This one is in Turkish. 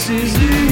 preciso